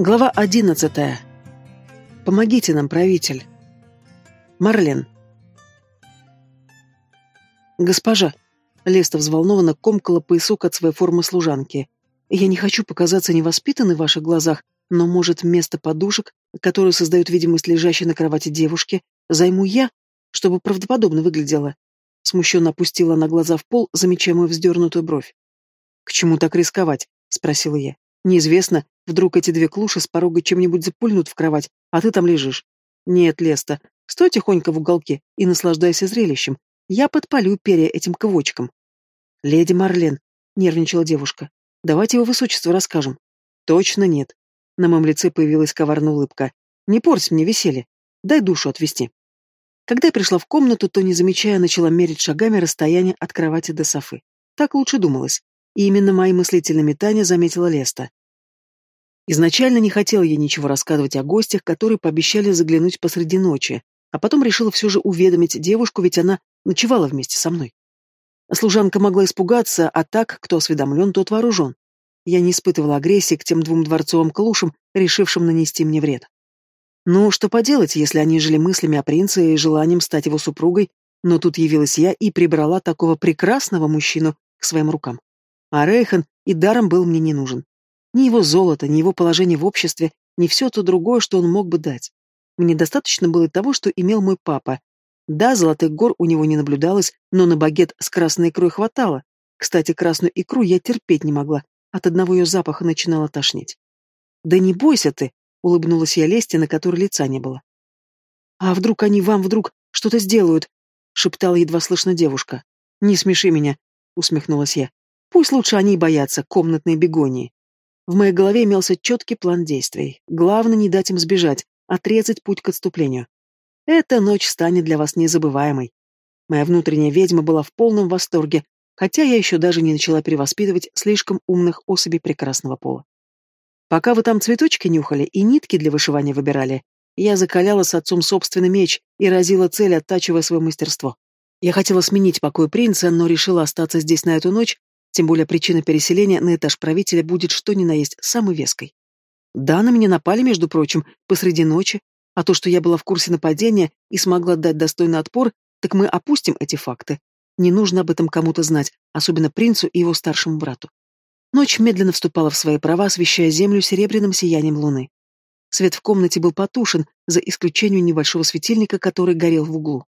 Глава одиннадцатая. Помогите нам, правитель. Марлен. Госпожа, Леста взволнованно комкала поясок от своей формы служанки. Я не хочу показаться невоспитанной в ваших глазах, но, может, вместо подушек, которые создают видимость лежащей на кровати девушки, займу я, чтобы правдоподобно выглядело. Смущенно опустила на глаза в пол, замечая мою вздернутую бровь. «К чему так рисковать?» — спросила я. «Неизвестно, вдруг эти две клуши с порога чем-нибудь запульнут в кровать, а ты там лежишь. Нет, Леста, стой тихонько в уголке и наслаждайся зрелищем. Я подпалю перья этим квочкам». «Леди Марлен», — нервничала девушка, — «давайте его высочеству расскажем». «Точно нет». На моем лице появилась коварная улыбка. «Не порть мне веселье. Дай душу отвести». Когда я пришла в комнату, то, не замечая, начала мерить шагами расстояние от кровати до софы. Так лучше думалось. И именно мои мыслительные метания заметила Леста. Изначально не хотела я ничего рассказывать о гостях, которые пообещали заглянуть посреди ночи, а потом решила все же уведомить девушку, ведь она ночевала вместе со мной. Служанка могла испугаться, а так, кто осведомлен, тот вооружен. Я не испытывала агрессии к тем двум дворцовым клушам, решившим нанести мне вред. Ну, что поделать, если они жили мыслями о принце и желанием стать его супругой, но тут явилась я и прибрала такого прекрасного мужчину к своим рукам. А Рейхан и даром был мне не нужен. Ни его золото, ни его положение в обществе, ни все то другое, что он мог бы дать. Мне достаточно было того, что имел мой папа. Да, золотых гор у него не наблюдалось, но на багет с красной икрой хватало. Кстати, красную икру я терпеть не могла, от одного ее запаха начинала тошнить. «Да не бойся ты!» — улыбнулась я Лесте, на которой лица не было. «А вдруг они вам вдруг что-то сделают?» — шептала едва слышно девушка. «Не смеши меня», — усмехнулась я. «Пусть лучше они боятся, комнатные бегонии». В моей голове имелся четкий план действий. Главное не дать им сбежать, отрезать путь к отступлению. Эта ночь станет для вас незабываемой. Моя внутренняя ведьма была в полном восторге, хотя я еще даже не начала перевоспитывать слишком умных особей прекрасного пола. Пока вы там цветочки нюхали и нитки для вышивания выбирали, я закаляла с отцом собственный меч и разила цель, оттачивая свое мастерство. Я хотела сменить покой принца, но решила остаться здесь на эту ночь, тем более причина переселения на этаж правителя будет что ни на есть самой веской. Да, на меня напали, между прочим, посреди ночи, а то, что я была в курсе нападения и смогла дать достойный отпор, так мы опустим эти факты. Не нужно об этом кому-то знать, особенно принцу и его старшему брату. Ночь медленно вступала в свои права, освещая землю серебряным сиянием луны. Свет в комнате был потушен, за исключением небольшого светильника, который горел в углу.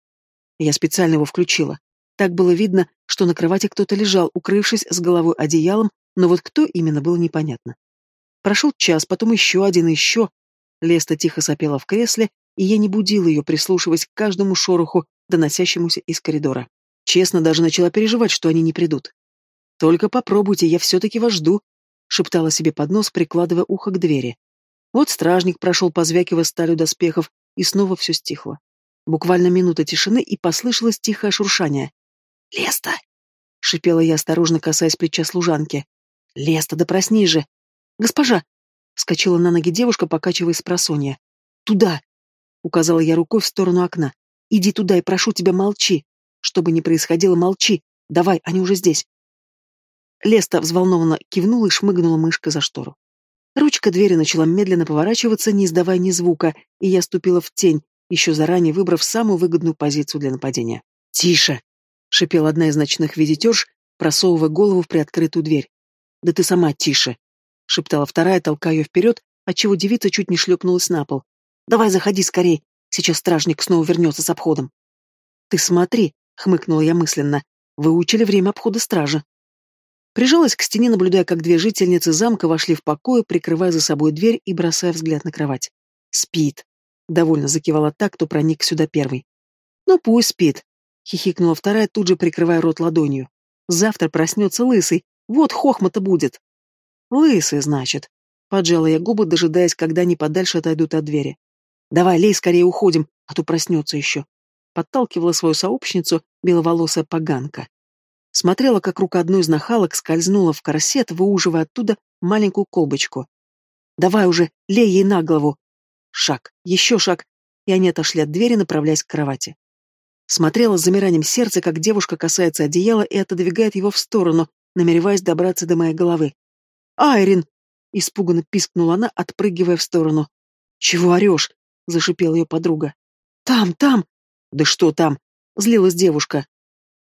Я специально его включила. Так было видно, что на кровати кто-то лежал, укрывшись с головой одеялом, но вот кто именно было непонятно. Прошел час, потом еще один еще. Леста тихо сопела в кресле, и я не будила ее, прислушиваясь к каждому шороху, доносящемуся из коридора. Честно, даже начала переживать, что они не придут. «Только попробуйте, я все-таки вас жду», — шептала себе под нос, прикладывая ухо к двери. Вот стражник прошел, позвякивая сталью доспехов, и снова все стихло. Буквально минута тишины, и послышалось тихое шуршание. «Леста!» — шипела я, осторожно касаясь плеча служанки. «Леста, да проснись же!» «Госпожа!» — вскочила на ноги девушка, покачиваясь с просонья. «Туда!» — указала я рукой в сторону окна. «Иди туда и прошу тебя, молчи! Что бы ни происходило, молчи! Давай, они уже здесь!» Леста взволнованно кивнула и шмыгнула мышкой за штору. Ручка двери начала медленно поворачиваться, не издавая ни звука, и я ступила в тень, еще заранее выбрав самую выгодную позицию для нападения. «Тише!» — шипела одна из ночных визитерш, просовывая голову в приоткрытую дверь. «Да ты сама тише!» — шептала вторая, толкая ее вперед, отчего девица чуть не шлепнулась на пол. «Давай заходи скорей, сейчас стражник снова вернется с обходом». «Ты смотри!» — хмыкнула я мысленно. «Выучили время обхода стражи». Прижалась к стене, наблюдая, как две жительницы замка вошли в покой, прикрывая за собой дверь и бросая взгляд на кровать. «Спит», — довольно закивала так, кто проник сюда первый. «Ну пусть спит», — хихикнула вторая, тут же прикрывая рот ладонью. «Завтра проснется лысый, вот хохма-то будет». «Лысый, значит», — поджала я губы, дожидаясь, когда они подальше отойдут от двери. «Давай, лей, скорее уходим, а то проснется еще», — подталкивала свою сообщницу беловолосая поганка. Смотрела, как рука одной из нахалок скользнула в корсет, выуживая оттуда маленькую колбочку. «Давай уже, лей ей на голову!» Шаг, еще шаг, и они отошли от двери, направляясь к кровати. Смотрела с замиранием сердца, как девушка касается одеяла и отодвигает его в сторону, намереваясь добраться до моей головы. «Айрин!» Испуганно пискнула она, отпрыгивая в сторону. «Чего орешь?» — зашипела ее подруга. «Там, там!» «Да что там?» — злилась девушка.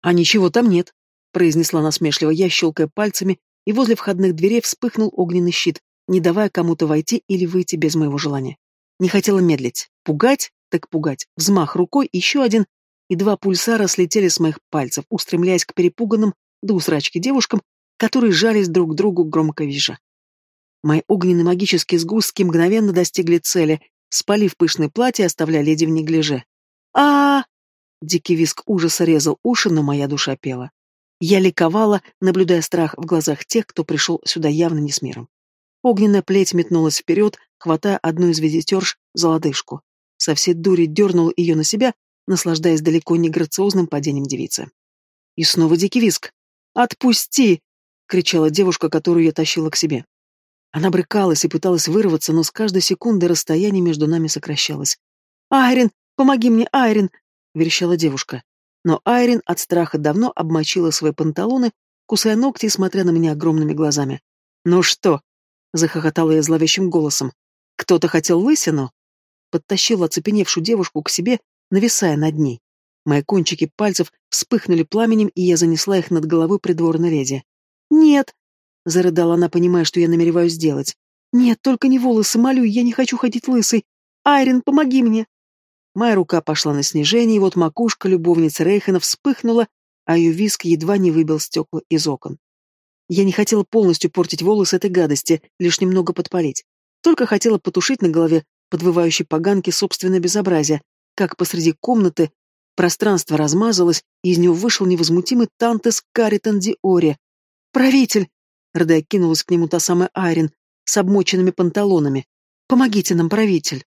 «А ничего там нет», — произнесла насмешливо я, щелкая пальцами, и возле входных дверей вспыхнул огненный щит, не давая кому-то войти или выйти без моего желания. Не хотела медлить. Пугать? Так пугать. Взмах рукой, еще один, и два пульсара слетели с моих пальцев, устремляясь к перепуганным до усрачки девушкам, которые жались друг к другу громко вижа. Мои огненные магические сгустки мгновенно достигли цели, спалив пышное платье, оставляя леди в неглиже. а, Дикий виск ужаса резал уши, но моя душа пела. Я ликовала, наблюдая страх в глазах тех, кто пришел сюда явно не с миром. Огненная плеть метнулась вперед, хватая одну из визитерш за лодыжку. Со всей дури дернул ее на себя, наслаждаясь далеко не грациозным падением девицы. И снова дикий виск. «Отпусти!» — кричала девушка, которую я тащила к себе. Она брыкалась и пыталась вырваться, но с каждой секундой расстояние между нами сокращалось. «Айрин, помоги мне, Айрин!» — верещала девушка. Но Айрин от страха давно обмочила свои панталоны, кусая ногти и смотря на меня огромными глазами. «Ну что?» — захохотала я зловещим голосом. «Кто-то хотел лысину?» Подтащила оцепеневшую девушку к себе, нависая над ней. Мои кончики пальцев вспыхнули пламенем, и я занесла их над головой придворной леди. «Нет!» — зарыдала она, понимая, что я намереваюсь сделать. «Нет, только не волосы, молю, я не хочу ходить лысой. Айрин, помоги мне!» Моя рука пошла на снижение, и вот макушка любовницы Рейхена вспыхнула, а ее виск едва не выбил стекла из окон. Я не хотела полностью портить волосы этой гадости, лишь немного подпалить. Только хотела потушить на голове подвывающей поганки собственное безобразие, как посреди комнаты пространство размазалось, и из него вышел невозмутимый Тантес Каритон Диори. «Правитель!» — рыдая кинулась к нему та самая Айрин с обмоченными панталонами. «Помогите нам, правитель!»